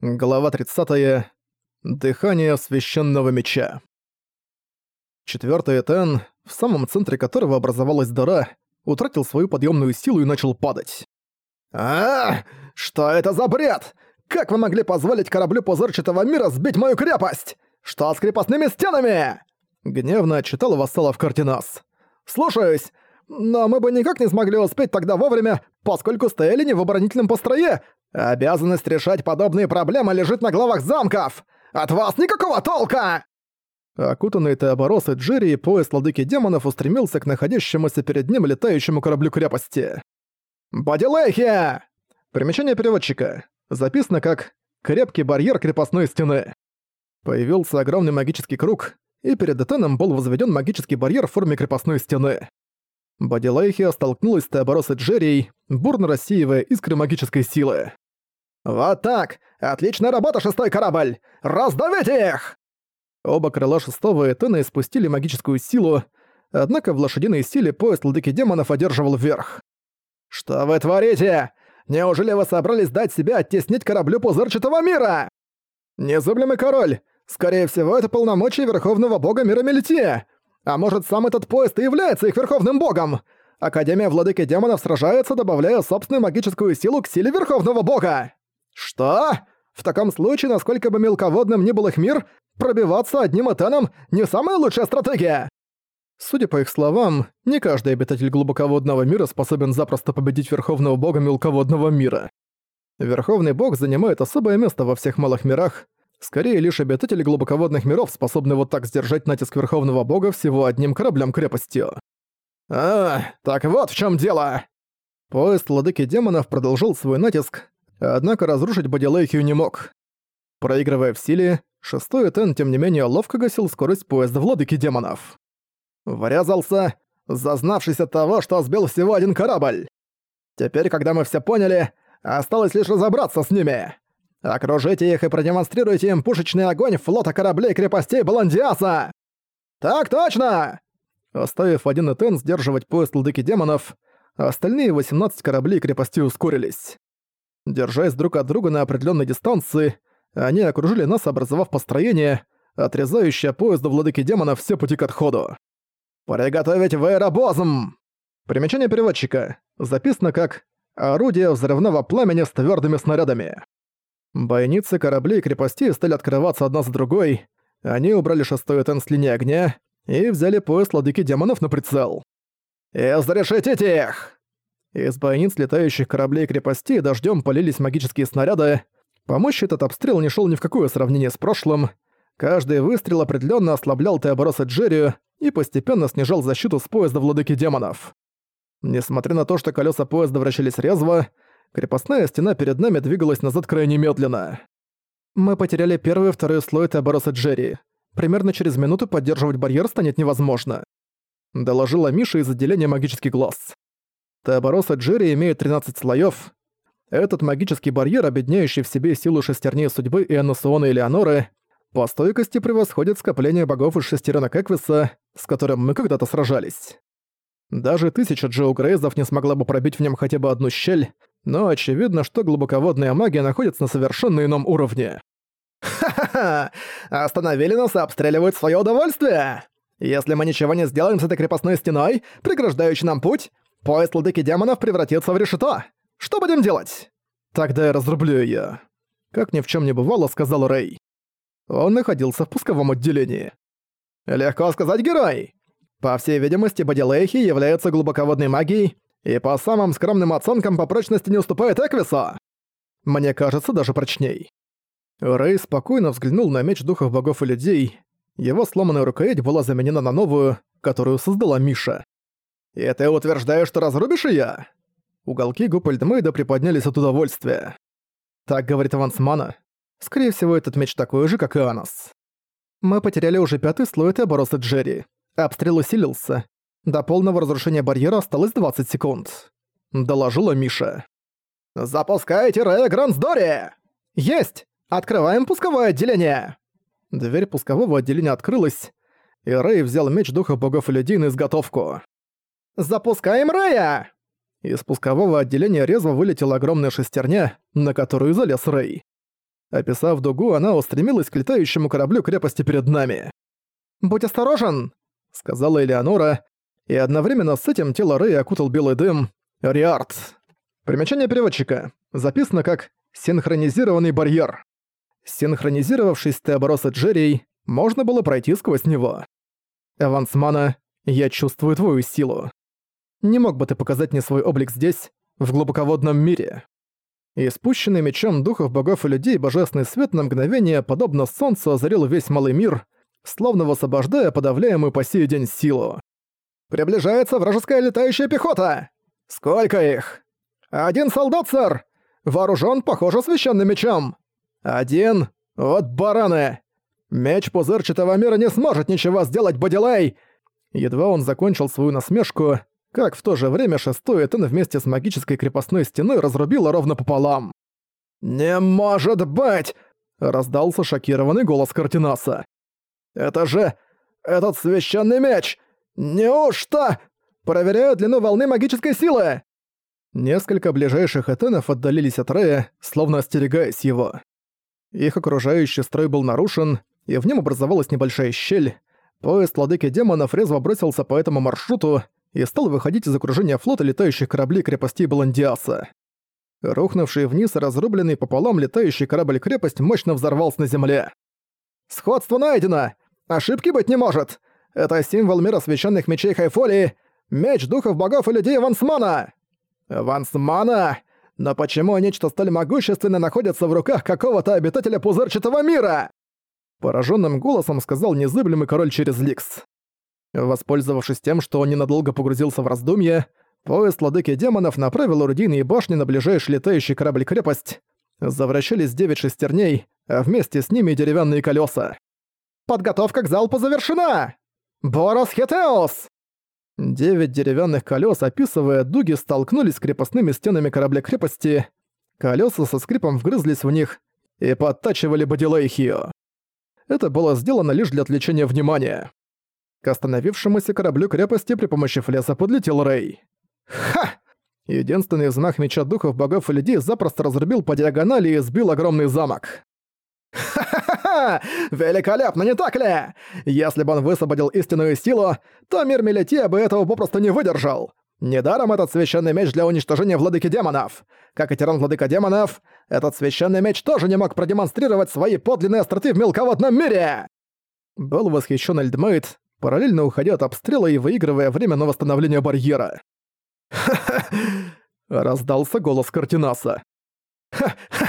Глава 30. Дыхание священного меча. Четвёртый Этен, в самом центре которого образовалась дыра, утратил свою подъёмную силу и начал падать. а, Что это за бред? Как вы могли позволить кораблю пузырчатого мира сбить мою крепость? Что с крепостными стенами?» Гневно отчитал вассалов Кардинас. «Слушаюсь, но мы бы никак не смогли успеть тогда вовремя, поскольку стояли не в оборонительном построе, Обязанность решать подобные проблемы лежит на главах замков! От вас никакого толка!» Окутанный Теоборос и Джерри, поезд ладыки демонов устремился к находящемуся перед ним летающему кораблю крепости. «Бодилейхи!» Примечание переводчика. Записано как «крепкий барьер крепостной стены». Появился огромный магический круг, и перед Этаном был возведен магический барьер в форме крепостной стены. Бодилейхия столкнулась с Теоборос и Джерри, бурно рассеивая искры магической силы. «Вот так! Отличная работа, шестой корабль! Раздавите их!» Оба крыла шестого Этена испустили магическую силу, однако в лошадиной силе поезд ладыки демонов одерживал вверх. «Что вы творите? Неужели вы собрались дать себя оттеснить кораблю пузырчатого мира?» «Незыблемый король! Скорее всего, это полномочия верховного бога мира Мельтия! А может, сам этот поезд и является их верховным богом? Академия Владыки Демонов сражается, добавляя собственную магическую силу к силе верховного бога!» «Что? В таком случае, насколько бы мелководным ни был их мир, пробиваться одним этаном не самая лучшая стратегия!» Судя по их словам, не каждый обитатель глубоководного мира способен запросто победить Верховного Бога мелководного мира. Верховный Бог занимает особое место во всех малых мирах, скорее лишь обитатели глубоководных миров способны вот так сдержать натиск Верховного Бога всего одним кораблем-крепостью. «А, так вот в чем дело!» Поезд Владыки Демонов продолжил свой натиск, однако разрушить Бодилейхию не мог. Проигрывая в силе, шестой Этен тем не менее ловко гасил скорость поезда владыки демонов. Врезался, зазнавшись от того, что сбил всего один корабль. Теперь, когда мы все поняли, осталось лишь разобраться с ними. Окружите их и продемонстрируйте им пушечный огонь флота кораблей крепостей Баландиаса! Так точно! Оставив один Этен сдерживать поезд владыки демонов, остальные 18 кораблей крепости ускорились. Держась друг от друга на определенной дистанции, они окружили нас, образовав построение, отрезающее поезду владыки демона все пути к отходу. «Приготовить вейробозм!» Примечание переводчика. Записано как «орудие взрывного пламени с твердыми снарядами». Бойницы кораблей и крепостей стали открываться одна за другой, они убрали шестой этен с линии огня и взяли поезд ладыки демонов на прицел. «Изрешетите их!» Из бойниц летающих кораблей и крепостей дождем полились магические снаряды. По мощи этот обстрел не шел ни в какое сравнение с прошлым. Каждый выстрел определенно ослаблял Теобороса Джерри и постепенно снижал защиту с поезда владыки демонов. Несмотря на то, что колеса поезда вращались резво, крепостная стена перед нами двигалась назад крайне медленно. Мы потеряли первый и второй слой Теобороса Джерри. Примерно через минуту поддерживать барьер станет невозможно. Доложила Миша из отделения магический глаз. Теобороса Джерри имеет 13 слоев. Этот магический барьер, объединяющий в себе силу шестерней судьбы и Аннусиона и Леоноры, по стойкости превосходит скопление богов из шестеренок Эквиса, с которым мы когда-то сражались. Даже тысяча Джоу Грейзов не смогла бы пробить в нем хотя бы одну щель, но очевидно, что глубоководная магия находится на совершенно ином уровне. «Ха-ха-ха! Остановили нас и обстреливают в своё удовольствие! Если мы ничего не сделаем с этой крепостной стеной, преграждающей нам путь, Поезд ладыки демонов превратится в решето. Что будем делать? Тогда я разрублю её. Как ни в чем не бывало, сказал Рэй. Он находился в пусковом отделении. Легко сказать, герой. По всей видимости, Бодилейхи является глубоководной магией и по самым скромным оценкам по прочности не уступает Эквису. Мне кажется, даже прочней. Рэй спокойно взглянул на меч духов богов и людей. Его сломанная рукоять была заменена на новую, которую создала Миша. «И ты утверждаешь, что разрубишь её?» Уголки губ Эльдмейда приподнялись от удовольствия. Так говорит Авансмана. Скорее всего, этот меч такой же, как и Анос. Мы потеряли уже пятый слой этой обороса Джерри. Обстрел усилился. До полного разрушения барьера осталось 20 секунд. Доложила Миша. «Запускайте Рэя Грандсдори!» «Есть! Открываем пусковое отделение!» Дверь пускового отделения открылась, и Рэй взял меч Духа Богов и Людей на изготовку. «Запускаем Рэя!» Из пускового отделения резво вылетела огромная шестерня, на которую залез Рэй. Описав дугу, она устремилась к летающему кораблю крепости перед нами. «Будь осторожен!» — сказала Элеонора, и одновременно с этим тело Рэя окутал белый дым. Риард. Примечание переводчика. Записано как «синхронизированный барьер». Синхронизировавшись с Теобороса Джерри, можно было пройти сквозь него. Эвансмана, я чувствую твою силу. Не мог бы ты показать мне свой облик здесь, в глубоководном мире?» И спущенный мечом духов богов и людей божественный свет на мгновение, подобно солнцу, озарил весь малый мир, словно высвобождая подавляемую по сей день силу. «Приближается вражеская летающая пехота! Сколько их? Один солдат, сэр! Вооружен, похоже, священным мечом! Один? Вот бараны! Меч пузырчатого мира не сможет ничего сделать, Бодилей!» Едва он закончил свою насмешку, как в то же время шестой Этен вместе с магической крепостной стеной разрубила ровно пополам. «Не может быть!» — раздался шокированный голос Картинаса. «Это же... этот священный меч! Неужто? Проверяю длину волны магической силы!» Несколько ближайших этенов отдалились от Рея, словно остерегаясь его. Их окружающий строй был нарушен, и в нем образовалась небольшая щель. Поезд владыки демонов резво бросился по этому маршруту и стал выходить из окружения флота летающих кораблей крепостей Баландиаса. Рухнувший вниз и разрубленный пополам летающий корабль-крепость мощно взорвался на земле. «Сходство найдено! Ошибки быть не может! Это символ мира священных мечей Хайфолии, меч духов богов и людей Вансмана!» «Вансмана? Но почему нечто столь могущественное находится в руках какого-то обитателя пузырчатого мира?» Пораженным голосом сказал незыблемый король через Ликс. Воспользовавшись тем, что он ненадолго погрузился в раздумье, поезд владыки демонов направил орудийные башни на ближайший летающий корабль-крепость. Завращались девять шестерней, а вместе с ними деревянные колеса. «Подготовка к залпу завершена! Борос Хетеос!» Девять деревянных колес, описывая дуги, столкнулись с крепостными стенами корабля-крепости. Колеса со скрипом вгрызлись в них и подтачивали Бодилейхио. Это было сделано лишь для отвлечения внимания. К остановившемуся кораблю крепости при помощи флеса подлетел Рэй. Ха! Единственный взмах меча духов богов и людей запросто разрубил по диагонали и сбил огромный замок. «Ха-ха-ха! Великолепно, не так ли? Если бы он высвободил истинную силу, то мир Мелития бы этого попросту не выдержал. Недаром этот священный меч для уничтожения владыки демонов. Как и тиран владыка демонов, этот священный меч тоже не мог продемонстрировать свои подлинные остроты в мелководном мире!» Был восхищен Эльдмейт, параллельно уходя от обстрела и выигрывая время на восстановление барьера. «Ха-ха!» — раздался голос Картинаса.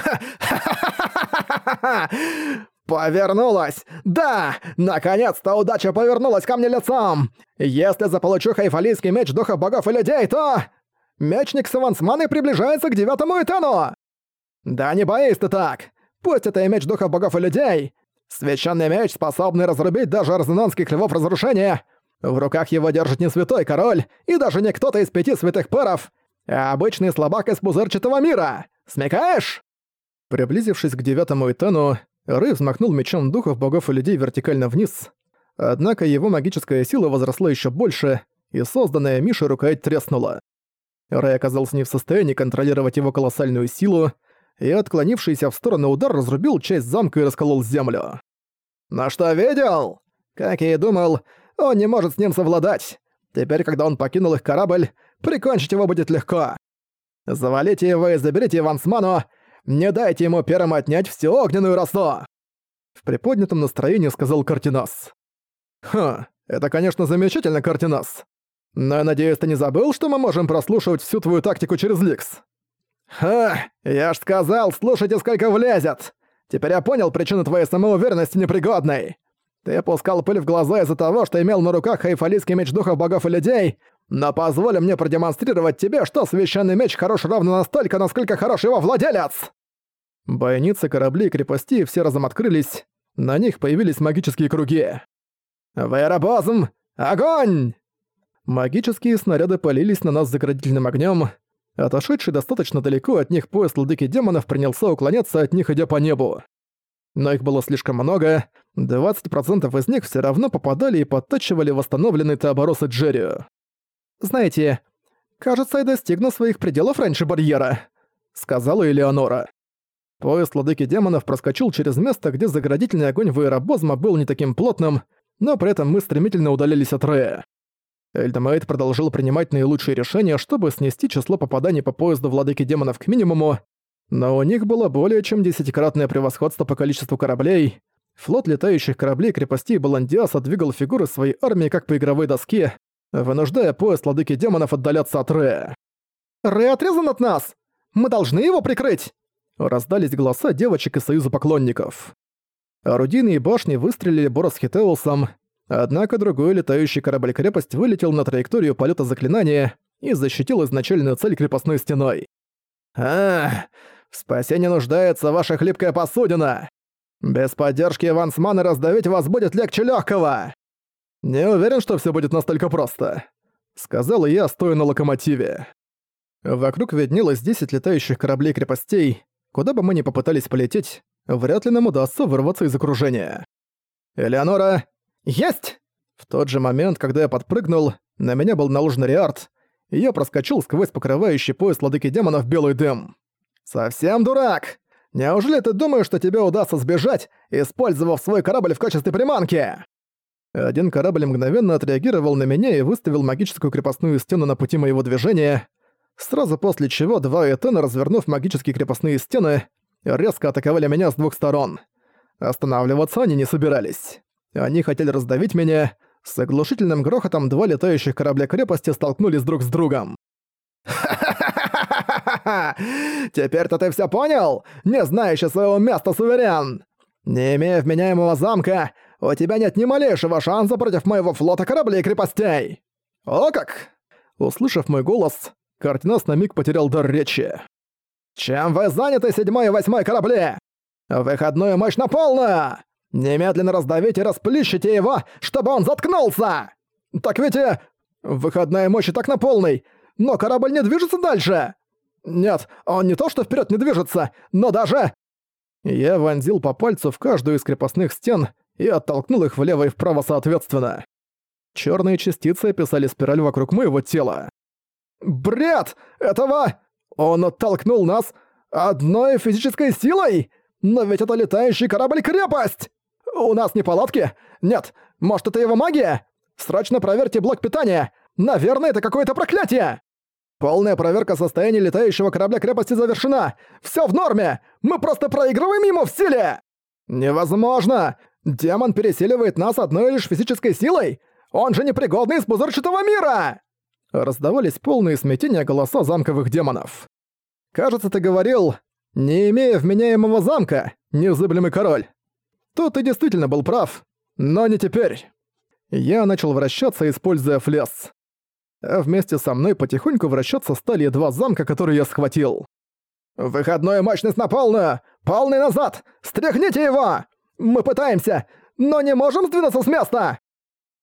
«Повернулась! Да! Наконец-то удача повернулась ко мне лицом! Если заполучу хайфалийский меч духа богов и людей, то... Мечник Савансманы приближается к девятому этану! Да не боись ты так! Пусть это и меч духа богов и людей, священный меч, способный разрубить даже арзенонских львов разрушения, в руках его держит не святой король и даже не кто-то из пяти святых паров, а обычный слабак из пузырчатого мира! Смекаешь?» Приблизившись к девятому Итану, Рэй взмахнул мечом духов богов и людей вертикально вниз, однако его магическая сила возросла еще больше, и созданная Мишей рукоять треснула. Рэй оказался не в состоянии контролировать его колоссальную силу, и отклонившийся в сторону удар разрубил часть замка и расколол землю. «На что видел? Как я и думал, он не может с ним совладать. Теперь, когда он покинул их корабль, прикончить его будет легко. Завалите его и заберите Вансману, не дайте ему первым отнять всю огненную росу!» В приподнятом настроении сказал Картинас. «Ха, это, конечно, замечательно, Картинас. Но я надеюсь, ты не забыл, что мы можем прослушивать всю твою тактику через Ликс?» «Ха, я ж сказал, слушайте, сколько влезет! Теперь я понял причину твоей самоуверенности непригодной. Ты пускал пыль в глаза из-за того, что имел на руках хайфалийский меч духов богов и людей, но позволь мне продемонстрировать тебе, что священный меч хорош ровно настолько, насколько хорош его владелец!» Бойницы, корабли и крепости все разом открылись, на них появились магические круги. «Ваеробозм! Огонь!» Магические снаряды полились на нас заградительным огнем. Отошедший достаточно далеко от них пояс ладыки демонов принялся уклоняться от них, идя по небу. Но их было слишком много, 20% из них все равно попадали и подтачивали восстановленные теоборосы Джерри. «Знаете, кажется, я достигну своих пределов раньше барьера», — сказала Элеонора. Поезд ладыки демонов проскочил через место, где заградительный огонь Вейробозма был не таким плотным, но при этом мы стремительно удалились от Рея. Эльдемейт продолжил принимать наилучшие решения, чтобы снести число попаданий по поезду владыки демонов к минимуму, но у них было более чем десятикратное превосходство по количеству кораблей. Флот летающих кораблей крепостей Баландиаса двигал фигуры своей армии как по игровой доске, вынуждая поезд владыки демонов отдаляться от Рея. «Рэй отрезан от нас! Мы должны его прикрыть!» Раздались голоса девочек из Союза поклонников. Орудийные башни выстрелили Борос Хитеусом, однако другой летающий корабль-крепость вылетел на траекторию полета заклинания и защитил изначальную цель крепостной стеной. «Ах, в спасении нуждается ваша хлипкая посудина! Без поддержки Вансмана раздавить вас будет легче легкого. «Не уверен, что все будет настолько просто», — сказал я, стоя на локомотиве. Вокруг виднелось 10 летающих кораблей-крепостей, Куда бы мы ни попытались полететь, вряд ли нам удастся вырваться из окружения. «Элеонора!» «Есть!» В тот же момент, когда я подпрыгнул, на меня был наложен Риарт, и я проскочил сквозь покрывающий пояс ладыки демонов белый дым. «Совсем дурак! Неужели ты думаешь, что тебе удастся сбежать, использовав свой корабль в качестве приманки?» Один корабль мгновенно отреагировал на меня и выставил магическую крепостную стену на пути моего движения, сразу после чего два Этена, развернув магические крепостные стены, резко атаковали меня с двух сторон. Останавливаться они не собирались. Они хотели раздавить меня. С оглушительным грохотом два летающих корабля крепости столкнулись друг с другом. Теперь-то ты все понял? Не знающий своего места суверен! Не имея вменяемого замка, у тебя нет ни малейшего шанса против моего флота кораблей и крепостей! О как!» Услышав мой голос, Картинас на миг потерял дар речи. «Чем вы заняты, седьмой и восьмой корабли? Выходную мощь на полную! Немедленно раздавите и расплющите его, чтобы он заткнулся! Так ведь и... Выходная мощь и так на полной, но корабль не движется дальше! Нет, он не то что вперед не движется, но даже...» Я вонзил по пальцу в каждую из крепостных стен и оттолкнул их влево и вправо соответственно. Черные частицы описали спираль вокруг моего тела. «Бред! Этого... Он оттолкнул нас одной физической силой? Но ведь это летающий корабль-крепость! У нас не палатки? Нет, может это его магия? Срочно проверьте блок питания! Наверное, это какое-то проклятие!» «Полная проверка состояния летающего корабля-крепости завершена! Все в норме! Мы просто проигрываем ему в силе!» «Невозможно! Демон переселивает нас одной лишь физической силой! Он же непригодный из пузырчатого мира!» Раздавались полные смятения голоса замковых демонов. «Кажется, ты говорил, не имея вменяемого замка, незыблемый король. Тут ты действительно был прав, но не теперь». Я начал вращаться, используя флес. А вместе со мной потихоньку вращаться стали два замка, которые я схватил. «Выходную мощность на полную! Полный назад! Стряхните его! Мы пытаемся, но не можем сдвинуться с места!»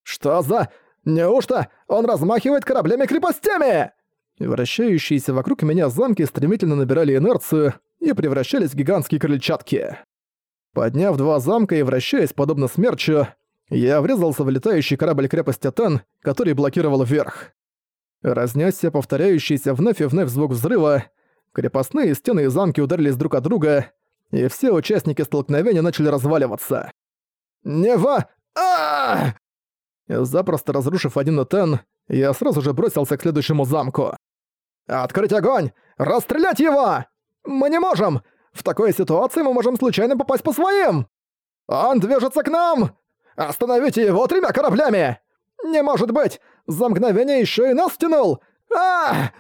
«Что за... Неужто он размахивает кораблями-крепостями?» Вращающиеся вокруг меня замки стремительно набирали инерцию и превращались в гигантские крыльчатки. Подняв два замка и вращаясь подобно смерчу, я врезался в летающий корабль крепости Тен, который блокировал вверх. Разнесся повторяющийся вновь и вновь звук взрыва, крепостные стены и замки ударились друг от друга, и все участники столкновения начали разваливаться. «Нева! а Запросто разрушив один Этен, я сразу же бросился к следующему замку. «Открыть огонь! Расстрелять его! Мы не можем! В такой ситуации мы можем случайно попасть по своим! Он движется к нам! Остановите его тремя кораблями! Не может быть! За мгновение еще и нас втянул! а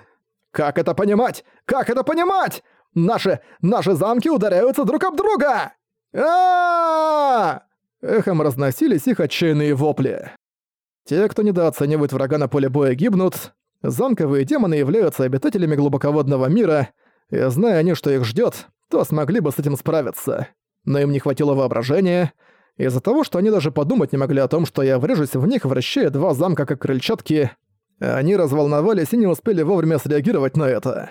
Как это понимать? Как это понимать? Наши... наши замки ударяются друг об друга! а Эхом разносились их отчаянные вопли. Те, кто недооценивает врага на поле боя, гибнут. Замковые демоны являются обитателями глубоководного мира, и зная они, что их ждет, то смогли бы с этим справиться. Но им не хватило воображения, из-за того, что они даже подумать не могли о том, что я врежусь в них, вращая два замка как крыльчатки, они разволновались и не успели вовремя среагировать на это.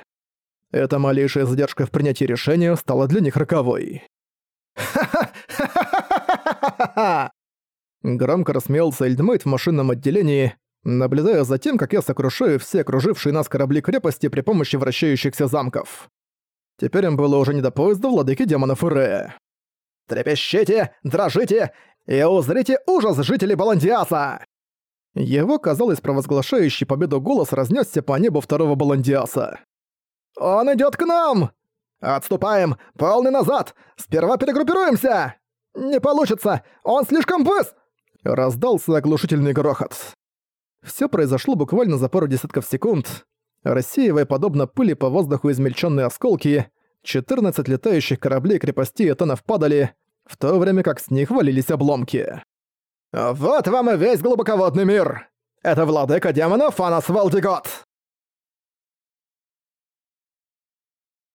Эта малейшая задержка в принятии решения стала для них роковой. «Ха-ха-ха-ха-ха-ха-ха!» Громко рассмеялся Эльдмейт в машинном отделении, наблюдая за тем, как я сокрушаю все окружившие нас корабли крепости при помощи вращающихся замков. Теперь им было уже не до поезда владыки демонов Ирея. «Трепещите, дрожите и узрите ужас жителей Баландиаса!» Его, казалось, провозглашающий победу голос разнесся по небу второго Баландиаса. «Он идет к нам! Отступаем! Полный назад! Сперва перегруппируемся! Не получится! Он слишком быстр!» Раздался оглушительный грохот. Все произошло буквально за пару десятков секунд. Рассеивая подобно пыли по воздуху измельченные осколки, 14 летающих кораблей крепостей Этанов падали, в то время как с них валились обломки. «Вот вам и весь глубоководный мир! Это владыка демонов Фанас Валдигот!»